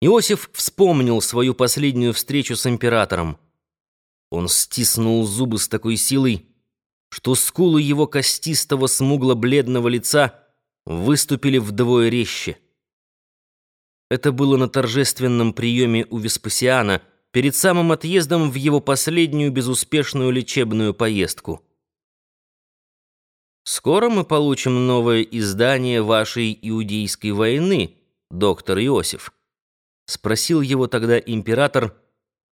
Иосиф вспомнил свою последнюю встречу с императором. Он стиснул зубы с такой силой, что скулы его костистого смугло-бледного лица выступили вдвое резче. Это было на торжественном приеме у Веспасиана перед самым отъездом в его последнюю безуспешную лечебную поездку. «Скоро мы получим новое издание вашей иудейской войны, доктор Иосиф», — спросил его тогда император,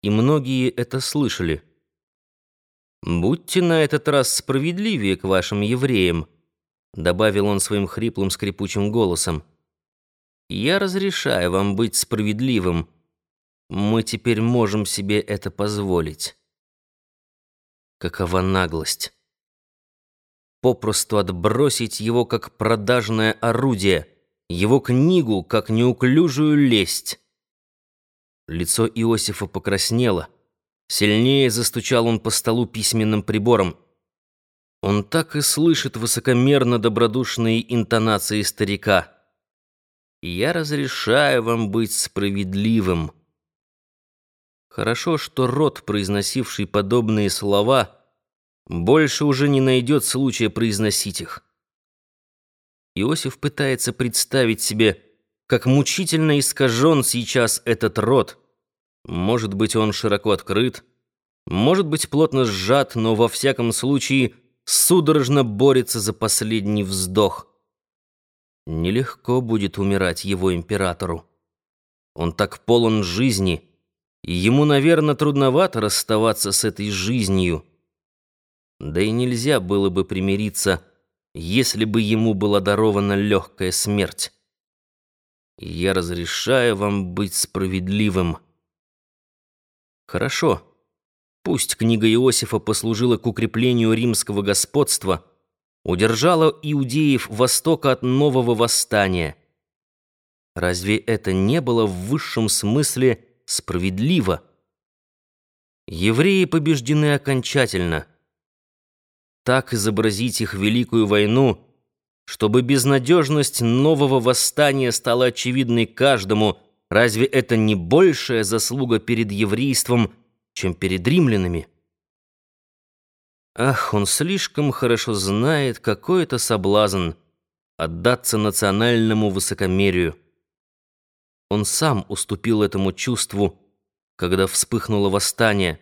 и многие это слышали. «Будьте на этот раз справедливее к вашим евреям», — добавил он своим хриплым скрипучим голосом. «Я разрешаю вам быть справедливым. Мы теперь можем себе это позволить». Какова наглость! Попросту отбросить его как продажное орудие, его книгу как неуклюжую лесть. Лицо Иосифа покраснело. Сильнее застучал он по столу письменным прибором. Он так и слышит высокомерно добродушные интонации старика. «Я разрешаю вам быть справедливым». Хорошо, что род, произносивший подобные слова, больше уже не найдет случая произносить их. Иосиф пытается представить себе, как мучительно искажен сейчас этот род — может быть, он широко открыт, может быть, плотно сжат, но во всяком случае судорожно борется за последний вздох. Нелегко будет умирать его императору. Он так полон жизни, и ему, наверное, трудновато расставаться с этой жизнью. Да и нельзя было бы примириться, если бы ему была дарована легкая смерть. Я разрешаю вам быть справедливым. Хорошо. Пусть книга Иосифа послужила к укреплению римского господства, удержала иудеев Востока от нового восстания. Разве это не было в высшем смысле справедливо? Евреи побеждены окончательно. Так изобразить их великую войну, чтобы безнадежность нового восстания стала очевидной каждому – Разве это не большая заслуга перед еврейством, чем перед римлянами? Ах, он слишком хорошо знает, какой это соблазн отдаться национальному высокомерию. Он сам уступил этому чувству, когда вспыхнуло восстание.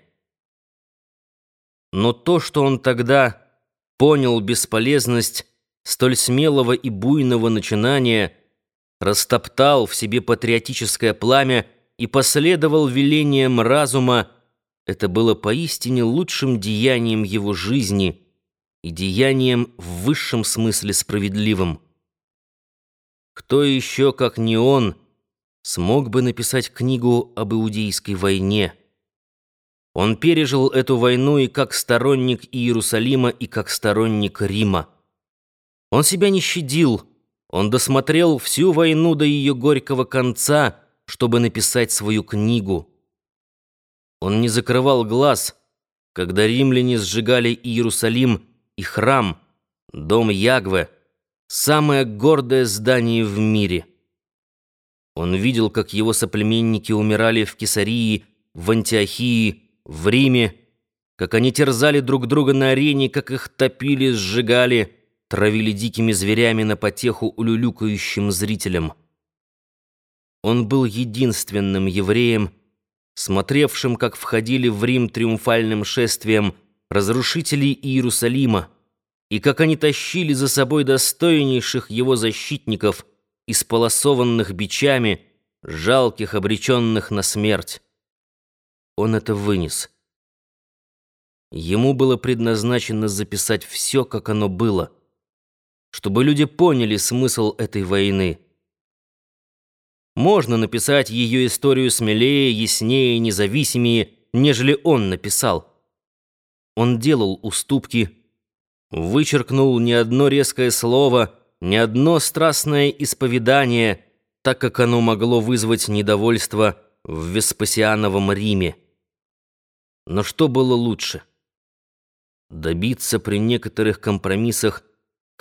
Но то, что он тогда понял бесполезность столь смелого и буйного начинания — растоптал в себе патриотическое пламя и последовал велениям разума, это было поистине лучшим деянием его жизни и деянием в высшем смысле справедливым. Кто еще, как не он, смог бы написать книгу об Иудейской войне? Он пережил эту войну и как сторонник Иерусалима, и как сторонник Рима. Он себя не щадил, он досмотрел всю войну до ее горького конца, чтобы написать свою книгу. Он не закрывал глаз, когда римляне сжигали Иерусалим и храм, дом Ягве, самое гордое здание в мире. Он видел, как его соплеменники умирали в Кесарии, в Антиохии, в Риме, как они терзали друг друга на арене, как их топили, сжигали, травили дикими зверями на потеху улюлюкающим зрителям. Он был единственным евреем, смотревшим, как входили в Рим триумфальным шествием разрушители Иерусалима, и как они тащили за собой достойнейших его защитников, исполосованных бичами, жалких, обреченных на смерть. Он это вынес. Ему было предназначено записать все, как оно было — чтобы люди поняли смысл этой войны. Можно написать ее историю смелее, яснее, независимее, нежели он написал. Он делал уступки, вычеркнул ни одно резкое слово, ни одно страстное исповедание, так как оно могло вызвать недовольство в Веспасиановом Риме. Но что было лучше? Добиться при некоторых компромиссах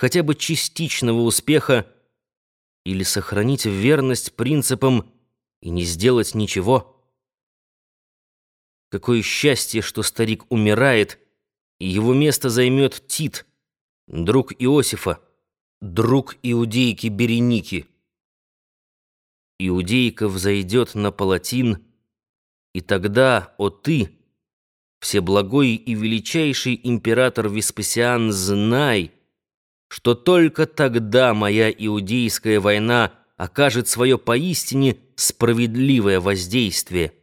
хотя бы частичного успеха или сохранить верность принципам и не сделать ничего. Какое счастье, что старик умирает, и его место займет Тит, друг Иосифа, друг иудейки Береники. Иудейка взойдет на палатин, и тогда, о ты, всеблагой и величайший император Веспасиан, знай, что только тогда моя иудейская война окажет свое поистине справедливое воздействие —